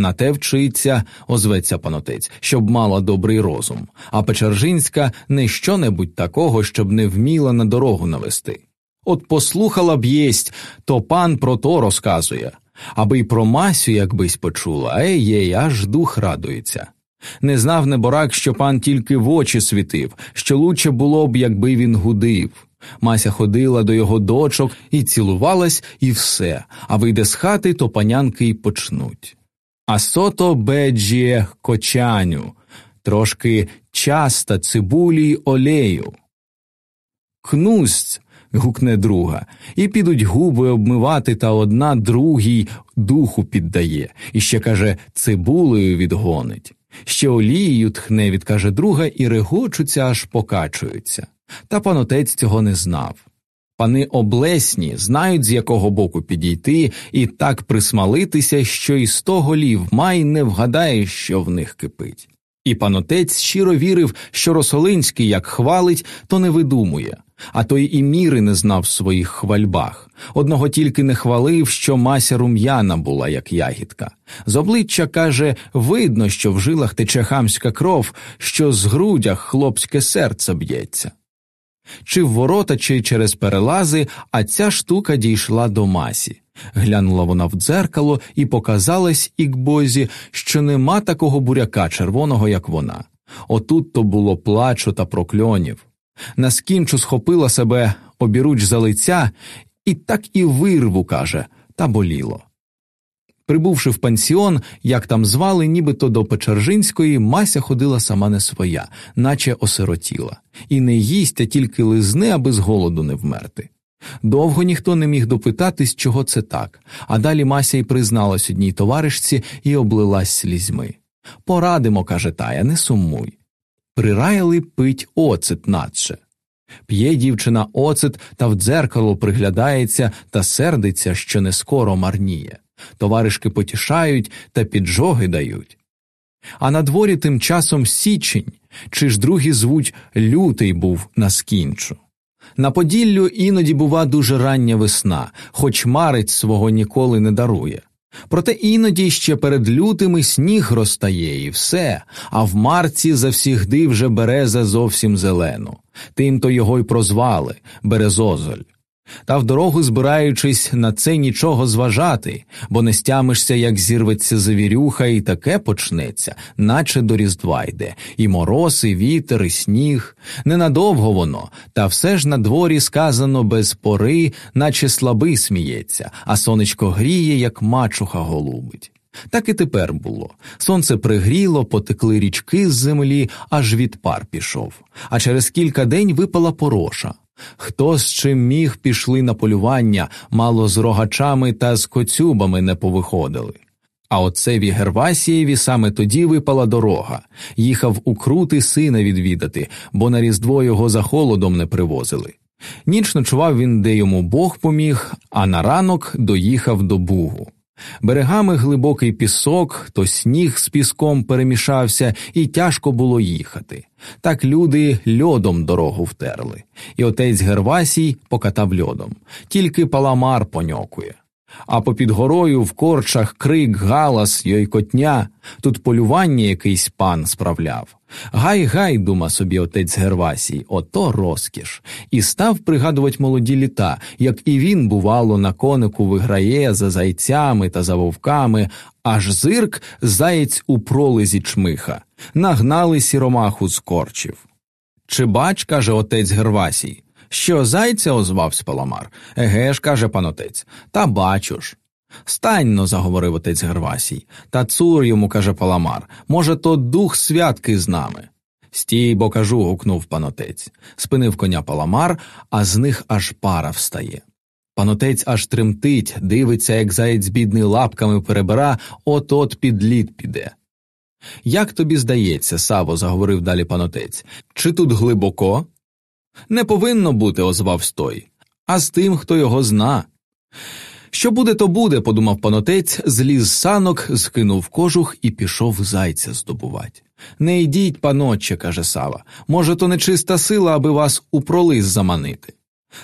На те вчиться, озветься панотець, щоб мала добрий розум, а Печержинська не що небудь такого, щоб не вміла на дорогу навести. От послухала б єсть, то пан про то розказує, аби й про Масю якбись почула, ей єй, аж дух радується. Не знав неборак, що пан тільки в очі світив, що лучше було б, якби він гудив. Мася ходила до його дочок і цілувалась, і все, а вийде з хати, то панянки й почнуть. А сото беджіє кочаню, трошки часта цибулі й олею. Кнусть. гукне друга, і підуть губи обмивати, та одна другій духу піддає, і ще каже цибулею відгонить. Ще олією тхне, відкаже друга, і регочуться, аж покачуються. Та панотець цього не знав. Пани облесні знають, з якого боку підійти, і так присмалитися, що і сто голів май не вгадає, що в них кипить. І панотець щиро вірив, що Росолинський як хвалить, то не видумує, а той і міри не знав в своїх хвальбах. Одного тільки не хвалив, що мася рум'яна була, як ягідка. З обличчя каже видно, що в жилах тече хамська кров, що з грудях хлопське серце б'ється. Чи в ворота, чи через перелази, а ця штука дійшла до масі. Глянула вона в дзеркало і показалась ікбозі, що нема такого буряка червоного, як вона. Отут то було плачу та прокльонів. Наскінчу схопила себе обіруч за лиця і так і вирву, каже, та боліло. Прибувши в пансіон, як там звали, нібито до Печержинської, Мася ходила сама не своя, наче осиротіла, і не їсть, а тільки лизни, аби з голоду не вмерти. Довго ніхто не міг допитатись, чого це так, а далі Мася й призналась одній товаришці і облилась слізьми. Порадимо, каже тая, не сумуй. Прираяли пить оцет надше. П'є дівчина оцет та в дзеркало приглядається та сердиться, що не скоро марніє. Товаришки потішають та піджоги дають. А на дворі тим часом січень, чи ж другі звуть лютий був на скінчу. На Поділлю іноді бува дуже рання весна, хоч марець свого ніколи не дарує. Проте іноді ще перед лютими сніг розтає і все, а в марці завсігди вже береза зовсім зелену. Тим то його й прозвали Березозоль. Та в дорогу збираючись на це нічого зважати, бо не стямишся, як зірветься завірюха, і таке почнеться, наче до Різдва йде, і мороз, і вітер, і сніг. Ненадовго воно, та все ж на дворі сказано без пори, наче слабий сміється, а сонечко гріє, як мачуха голубить. Так і тепер було. Сонце пригріло, потекли річки з землі, аж від пар пішов. А через кілька день випала пороша. Хто з чим міг пішли на полювання, мало з рогачами та з коцюбами не повиходили. А оцеві Гервасієві саме тоді випала дорога, їхав у крути сина відвідати, бо на різдво його за холодом не привозили. Ніч ночував він, де йому Бог поміг, а на ранок доїхав до Бугу. Берегами глибокий пісок, то сніг з піском перемішався, і тяжко було їхати. Так люди льодом дорогу втерли, і отець Гервасій покатав льодом, тільки паламар поньокує. А попід горою в корчах крик, галас, йойкотня, тут полювання якийсь пан справляв. Гай гай, дума собі отець Гервасій, ото розкіш, і став пригадувати молоді літа, як і він, бувало, на конику виграє за зайцями та за вовками, аж зирк заєць у пролизі чмиха, нагнали сіромаху з корчів. Чи бач, каже отець Гервасій, що зайця озвався Паламар? Еге ж, каже панотець, та бачу ж. Станьно, заговорив отець Гервасій, та цур йому, каже Паламар, може, то дух святки з нами. Стій, бо кажу, гукнув панотець. Спинив коня Паламар, а з них аж пара встає. Панотець аж тремтить, дивиться, як заєць бідний лапками перебира, от от під лід піде. Як тобі здається, Саво, заговорив далі панотець, чи тут глибоко? Не повинно бути, озвавсь той, а з тим, хто його зна. Що буде, то буде, подумав панотець, зліз санок, скинув кожух і пішов зайця здобувати. Не йдіть, панотче, каже Сава, може, то нечиста сила, аби вас у пролис заманити.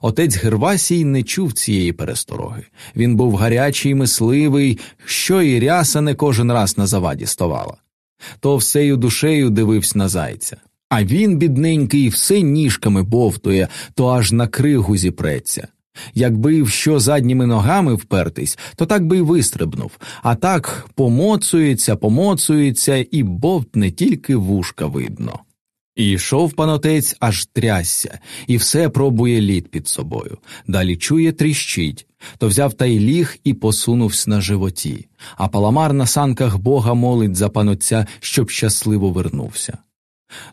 Отець Гервасій не чув цієї перестороги. Він був гарячий, мисливий, що і ряса не кожен раз на заваді ставала. То всею душею дивився на зайця. А він, бідненький, все ніжками бовтує, то аж на кригу зіпреться. Якби в що задніми ногами впертись, то так би й вистрибнув, а так помоцується, помоцується, і бовтне тільки вушка видно. І йшов панотець, аж трясся, і все пробує лід під собою. Далі чує, тріщить, то взяв та й ліг і посунувся на животі, а паламар на санках бога молить за панотця, щоб щасливо вернувся.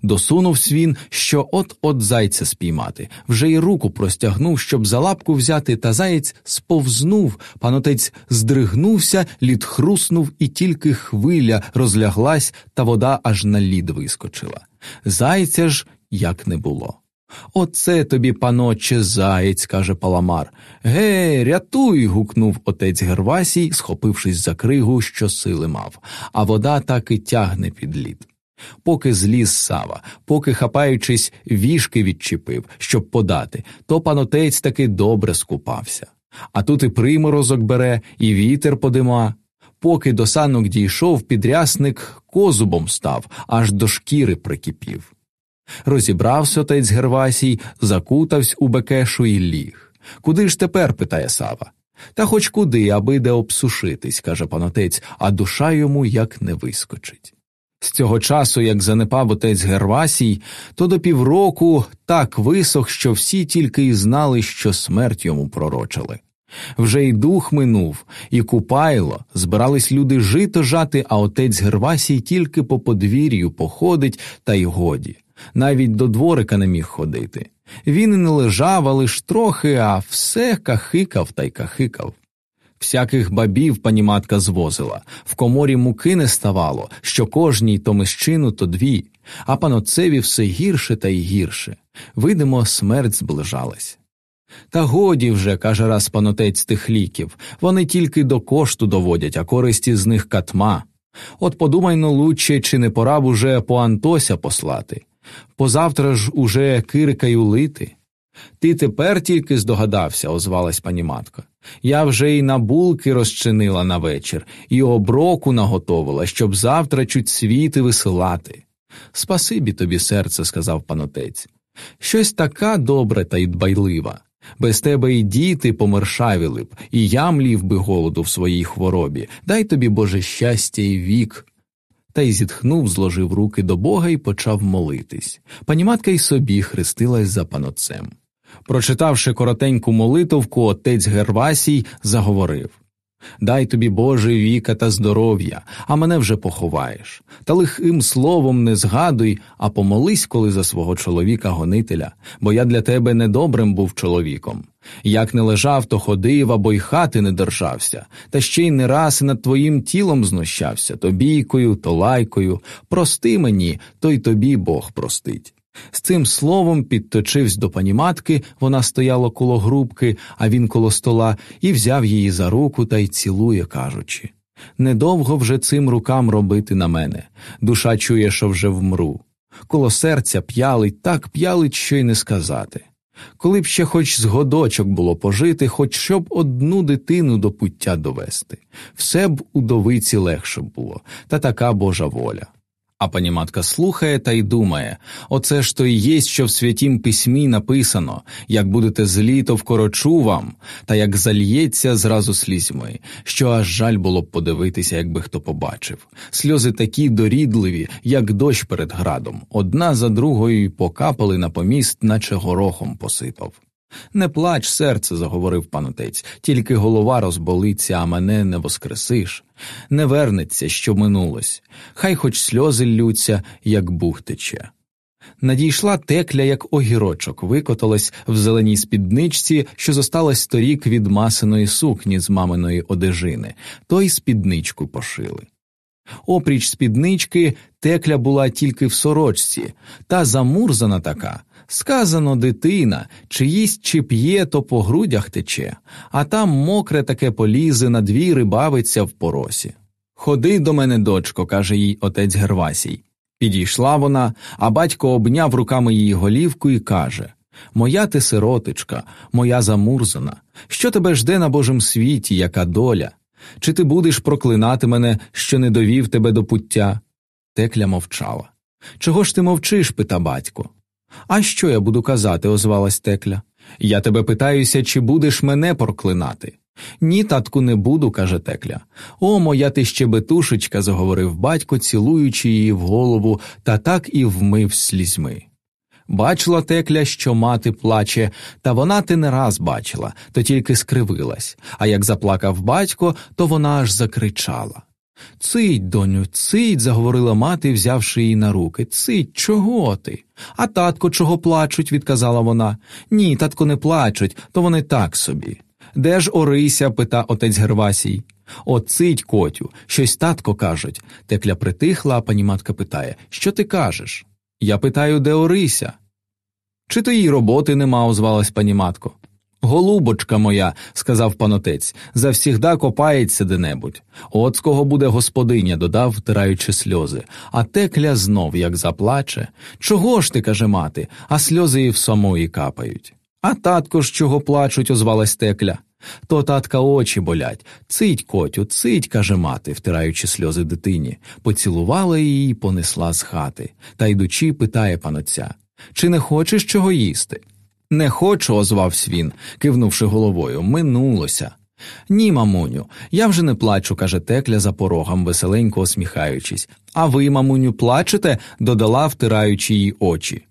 Досунувсь він, що от-от зайця спіймати, вже й руку простягнув, щоб за лапку взяти, та заєць сповзнув, панотець здригнувся, лід хруснув, і тільки хвиля розляглась, та вода аж на лід вискочила. Зайця ж як не було. Оце тобі, паноче, заєць, каже Паламар. Ге, рятуй. гукнув отець Гервасій, схопившись за кригу, що сили мав, а вода так і тягне під лід. Поки зліз сава, поки, хапаючись, вішки відчепив, щоб подати, то панотець таки добре скупався. А тут і приморозок бере, і вітер подима. Поки до санок дійшов, підрясник козубом став, аж до шкіри прикипів. Розібрався отець Гервасій, закутавсь у бекешу і ліг. Куди ж тепер? питає Сава. Та хоч куди, аби де обсушитись, каже панотець, а душа йому як не вискочить. З цього часу, як занепав отець Гервасій, то до півроку так висох, що всі тільки й знали, що смерть йому пророчили. Вже й дух минув, і купайло, збирались люди жито жати, а отець Гервасій тільки по подвір'ю походить, та й годі. Навіть до дворика не міг ходити. Він не лежав, а лиш трохи, а все кахикав та й кахикав. Всяких бабів пані матка звозила, в коморі муки не ставало, що кожній то мищину, то дві, а паноцеві все гірше та й гірше. Видимо, смерть зближалась. Та годі вже, каже раз панотець тих ліків, вони тільки до кошту доводять, а користі з них катма. От подумай ну лучше, чи не пора б уже по Антося послати. Позавтра ж уже кирикаю лити. Ти тепер тільки здогадався, озвалась пані матка. Я вже й на булки розчинила на вечір, і оброку наготовила, щоб завтра чуть світи висилати. Спасибі тобі, серце, сказав панотець. Щось така добра та й дбайлива. Без тебе й діти помершавіли б, і я млів би голоду в своїй хворобі. Дай тобі, Боже, щастя і вік. Та й зітхнув, зложив руки до Бога і почав молитись. Пані матка й собі хрестилась за паноцем. Прочитавши коротеньку молитовку, отець Гервасій заговорив Дай тобі, Боже, віка та здоров'я, а мене вже поховаєш. Та лихим словом не згадуй, а помолись, коли за свого чоловіка гонителя, бо я для тебе недобрим був чоловіком. Як не лежав, то ходив або й хати не держався, та ще й не раз над твоїм тілом знущався то бійкою, то лайкою. Прости мені, то й тобі Бог простить. З цим словом підточився до пані матки, вона стояла коло грубки, а він коло стола, і взяв її за руку та й цілує, кажучи недовго вже цим рукам робити на мене. Душа чує, що вже вмру. Коло серця п'ялить, так п'ялить, що й не сказати. Коли б ще хоч з годочок було пожити, хоч щоб одну дитину до пуття довести, все б удовиці легше було, та така Божа воля. А пані матка слухає та й думає. Оце ж то і є, що в святім письмі написано. Як будете злі, то вкорочу вам, та як зальється зразу слізьми, що аж жаль було б подивитися, якби хто побачив. Сльози такі дорідливі, як дощ перед градом, одна за другою покапали на поміст, наче горохом посипав. Не плач, серце, заговорив панотець, тільки голова розболиться, а мене не воскресиш. Не вернеться, що минулось, хай хоч сльози ллються, як бух тече. Надійшла текля, як огірочок, викоталась в зеленій спідничці, що зосталась торік від масиної сукні з маминої одежини, то й спідничку пошили. Опріч спіднички текля була тільки в сорочці, та замурзана така, Сказано дитина, чи їсть, чи п'є, то по грудях тече, а там мокре таке полізе на двір і бавиться в поросі. Ходи до мене, дочко, каже їй отець Гервасій. Підійшла вона, а батько обняв руками її голівку і каже Моя ти сиротичка, моя замурзана, що тебе жде на Божому світі, яка доля? Чи ти будеш проклинати мене, що не довів тебе до пуття? Текля мовчала. Чого ж ти мовчиш? пита батько. А що я буду казати? озвалась Текля. Я тебе питаюся, чи будеш мене проклинати. Ні, татку, не буду, каже Текля. О, моя ти щебетушечка, заговорив батько, цілуючи її в голову, та так і вмив слізьми. Бачила текля, що мати плаче, та вона ти не раз бачила, то тільки скривилась, а як заплакав батько, то вона аж закричала. Цить, доню, цить, заговорила мати, взявши її на руки. Цить, чого ти? А татко чого плачуть, відказала вона. Ні, татко не плачуть, то вони так собі. Де ж Орися? пита отець Гервасій. О, цить, котю, щось татко кажуть. Текля притихла, а пані матка питає Що ти кажеш? Я питаю, де Орися? Чи то їй роботи нема, озвалась пані матко. Голубочка моя, сказав панотець, завсігда копається де-небудь. От з кого буде господиня, додав, втираючи сльози, а текля знов як заплаче. Чого ж ти, каже мати, а сльози і в самої капають. А татко ж чого плачуть, озвалась текля. То татка очі болять. Цить, котю, цить, каже мати, втираючи сльози дитині, поцілувала її і понесла з хати, та йдучи, питає панотця Чи не хочеш чого їсти? Не хочу, озвався він, кивнувши головою. Минулося. Ні, мамуню, я вже не плачу, каже текля за порогом, веселенько усміхаючись. А ви, мамуню, плачете? додала, втираючи їй очі.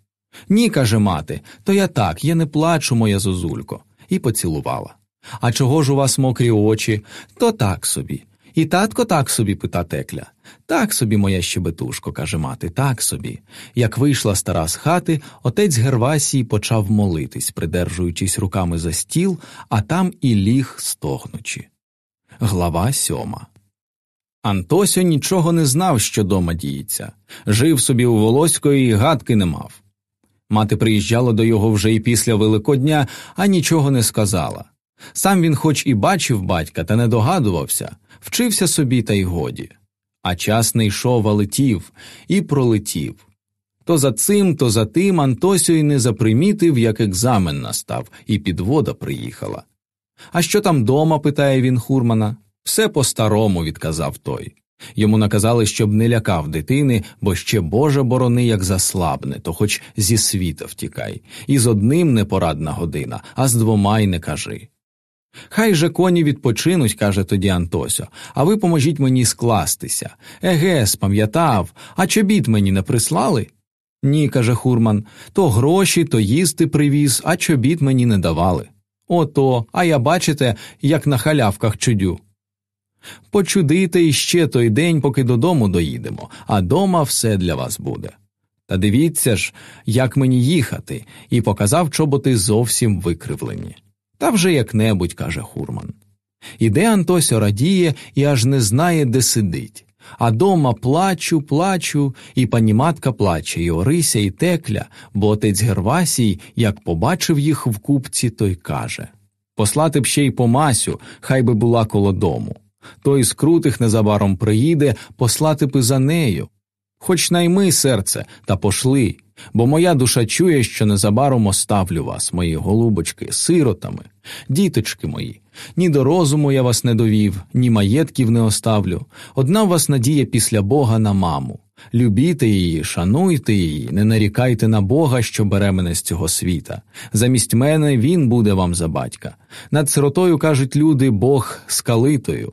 Ні, каже мати, то я так, я не плачу, моя зозулько, і поцілувала. А чого ж у вас мокрі очі? То так собі. І татко так собі, пита текля. Так собі, моя щебетушко, каже мати, так собі. Як вийшла стара з хати, отець Гервасій почав молитись, придержуючись руками за стіл, а там і ліг стогнучи. Глава сьома. Антосьо нічого не знав, що дома діється. Жив собі у Волоської і гадки не мав. Мати приїжджала до його вже і після Великодня, а нічого не сказала. Сам він, хоч і бачив батька, та не догадувався, вчився собі, та й годі. А час не йшов, а летів, і пролетів. То за цим, то за тим Антосю й не запримітив, як екзамен настав, і підвода приїхала. А що там дома? питає він хурмана. Все по старому, відказав той. Йому наказали, щоб не лякав дитини, бо ще Боже борони, як заслабне, то хоч зі світа втікай, і з одним непорадна година, а з двома й не кажи. Хай же коні відпочинуть, каже тоді Антосьо, а ви поможіть мені скластися. Еге, спам'ятав, а чобіт мені не прислали? Ні, каже хурман, то гроші, то їсти привіз, а чобіт мені не давали. Ото, а я бачите, як на халявках чудю. Почудите іще той день, поки додому доїдемо, а дома все для вас буде. Та дивіться ж, як мені їхати, і показав чоботи зовсім викривлені. Та вже як небудь, каже хурман. Іде Антосьо радіє і аж не знає, де сидить. А дома плачу, плачу, і пані матка плаче, і Орися, і текля, бо отець Гервасій, як побачив їх в купці, той каже Послати б ще й по Масю, хай би була коло дому. Той з крутих незабаром приїде, послати б за нею. Хоч найми серце, та пошли, бо моя душа чує, що незабаром оставлю вас, мої голубочки, сиротами, діточки мої. Ні до розуму я вас не довів, ні маєтків не оставлю. Одна в вас надія після Бога на маму. Любіте її, шануйте її, не нарікайте на Бога, що бере мене з цього світа. Замість мене він буде вам за батька. Над сиротою кажуть люди Бог скалитою.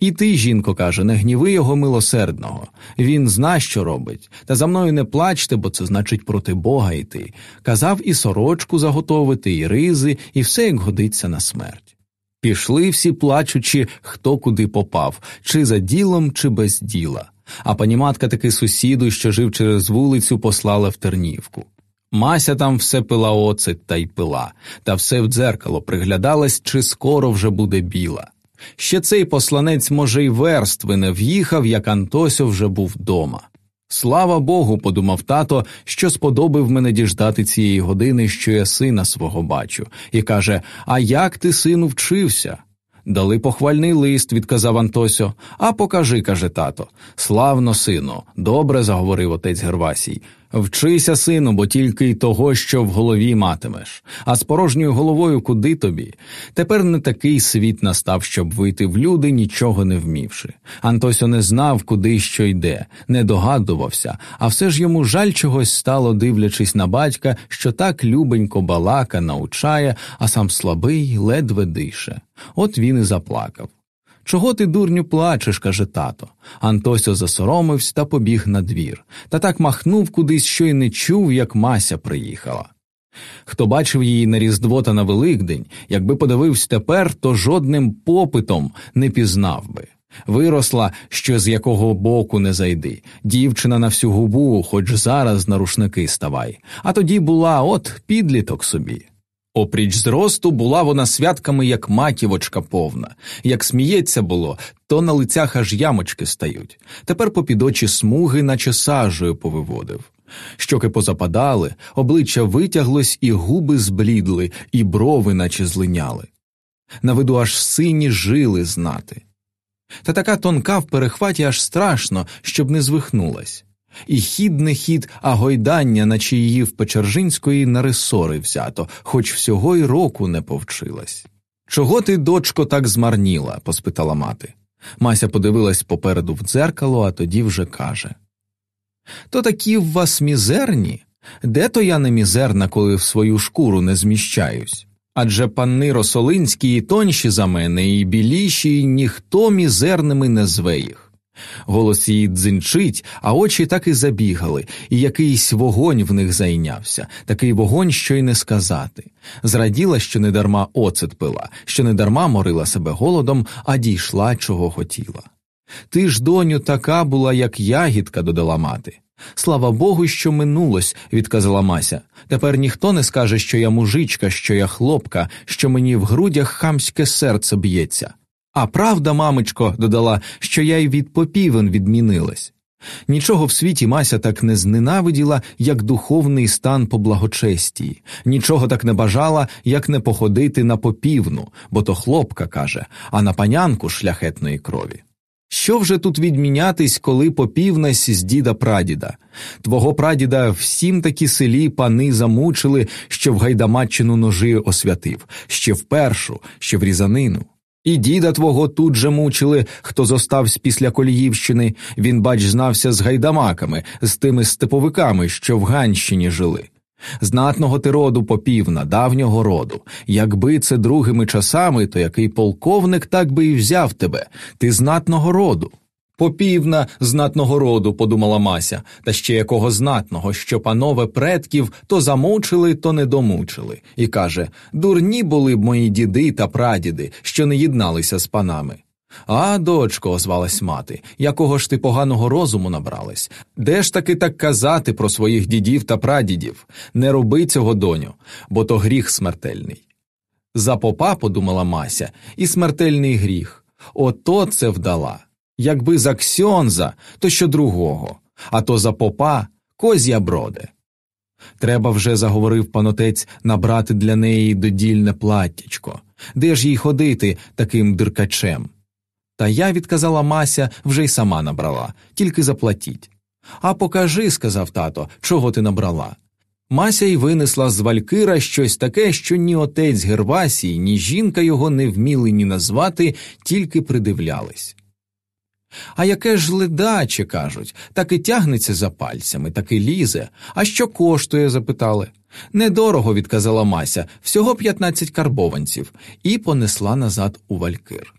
І ти, жінко, каже, не гніви його милосердного. Він зна, що робить, та за мною не плачте, бо це значить проти Бога йти. Казав і сорочку заготовити, і ризи, і все як годиться на смерть. Пішли всі плачучи, хто куди попав, чи за ділом, чи без діла. А паніматка таки сусіду, що жив через вулицю, послала в Тернівку. Мася там все пила оцет та й пила, та все в дзеркало приглядалась, чи скоро вже буде біла. Ще цей посланець, може, й верстви не в'їхав, як Антосьо вже був дома. Слава Богу, подумав тато, що сподобив мене діждати цієї години, що я сина свого бачу, і каже А як ти, сину, вчився? Дали похвальний лист, відказав Антосьо. А покажи, каже тато. Славно, сину, добре заговорив отець Гервасій. Вчися, сину, бо тільки й того, що в голові матимеш, а з порожньою головою куди тобі? Тепер не такий світ настав, щоб вийти в люди, нічого не вмівши. Антосьо не знав, куди що йде, не догадувався, а все ж йому жаль чогось стало, дивлячись на батька, що так любенько балака, научає, а сам слабий, ледве дише. От він і заплакав. Чого ти, дурню, плачеш, каже тато. Антосьо засоромився та побіг на двір, та так махнув кудись, що й не чув, як Мася приїхала. Хто бачив її на Різдво та на Великдень, якби подивився тепер, то жодним попитом не пізнав би. Виросла, що з якого боку не зайди, дівчина на всю губу, хоч зараз на рушники ставай, а тоді була от підліток собі. Опріч зросту була вона святками, як маківочка повна, як сміється було, то на лицях аж ямочки стають. Тепер попід очі смуги, наче сажею повиводив. Щоки позападали, обличчя витяглось, і губи зблідли, і брови, наче злиняли. На виду аж сині жили знати. Та така тонка в перехваті аж страшно, щоб не звихнулась і хід не хід, а гойдання, наче її в Печержинської на ресори взято, хоч всього й року не повчилась. Чого ти, дочко, так змарніла? поспитала мати. Мася подивилась попереду в дзеркало, а тоді вже каже То такі в вас мізерні? Де то я не мізерна, коли в свою шкуру не зміщаюсь? Адже панни Росолинські і тонші за мене, і біліші, і ніхто мізерними не зве їх. Голос її дзинчить, а очі так і забігали, і якийсь вогонь в них зайнявся, такий вогонь, що й не сказати. Зраділа, що недарма оцет пила, що недарма морила себе голодом, а дійшла, чого хотіла. Ти ж, доню, така була, як ягідка, додала мати. Слава Богу, що минулось, відказала Мася. Тепер ніхто не скаже, що я мужичка, що я хлопка, що мені в грудях хамське серце б'ється. А правда, мамочко, додала, що я й від попівен відмінилась. Нічого в світі Мася так не зненавиділа, як духовний стан по благочестії, нічого так не бажала, як не походити на попівну, бо то хлопка каже, а на панянку шляхетної крові. Що вже тут відмінятись, коли попівнась з діда прадіда? Твого прадіда всім такі селі пани замучили, що в гайдамаччину ножи освятив, ще в першу, ще в різанину. І діда твого тут же мучили, хто зостався після Коліївщини, він, бач, знався з гайдамаками, з тими степовиками, що в Ганщині жили. Знатного ти роду попівна, давнього роду. Якби це другими часами, то який полковник так би і взяв тебе, ти знатного роду. Попівна знатного роду, подумала Мася, та ще якого знатного, що панове предків то замучили, то не домучили, і каже Дурні були б мої діди та прадіди, що не єдналися з панами. А, дочко, озвалась мати, якого ж ти поганого розуму набралась? Де ж таки так казати про своїх дідів та прадідів? Не роби цього, доню, бо то гріх смертельний. За попа, подумала Мася, і смертельний гріх. Ото це вдала. Якби за Ксьонза, то що другого, а то за попа козя броде. Треба вже, заговорив панотець, набрати для неї додільне платтячко. Де ж їй ходити таким диркачем? Та я, відказала Мася, вже й сама набрала, тільки заплатіть. А покажи, сказав тато, чого ти набрала. Мася й винесла з Валькира щось таке, що ні отець Гервасій, ні жінка його не вміли ні назвати, тільки придивлялись. А яке ж ледаче, кажуть, так і тягнеться за пальцями, так і лізе. А що коштує? запитали. Недорого, відказала Мася, всього 15 карбованців, і понесла назад у валькир.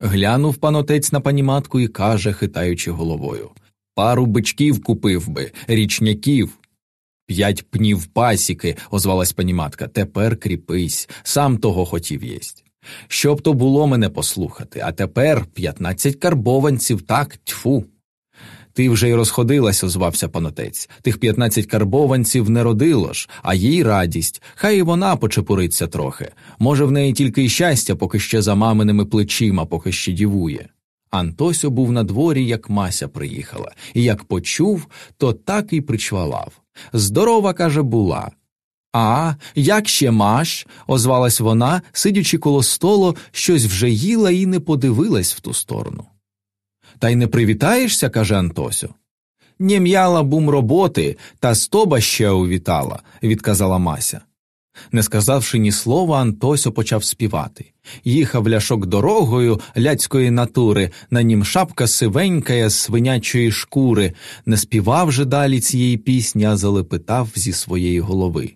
Глянув панотець на паніматку і каже, хитаючи головою Пару бичків купив би, річняків. П'ять пнів пасіки, озвалась паніматка. Тепер кріпись, сам того хотів єсть. Щоб то було мене послухати, а тепер п'ятнадцять карбованців, так, тьфу. Ти вже й розходилась, озвався панотець. Тих п'ятнадцять карбованців не родило ж, а їй радість, хай і вона почепуриться трохи. Може, в неї тільки й щастя, поки ще за маминими плечима, поки ще дівує. Антосьо був на дворі, як Мася приїхала, і як почув, то так і причвалав. Здорова, каже, була. А, як ще маш? озвалась вона, сидячи коло столу, щось вже їла і не подивилась в ту сторону. Та й не привітаєшся, каже Антосю. Не м'яла бум роботи, та стоба ще увітала, відказала Мася. Не сказавши ні слова, Антосьо почав співати. Їхав ляшок дорогою ляцької натури, на нім шапка сивенька з свинячої шкури, не співав же далі цієї пісні, а залепитав зі своєї голови.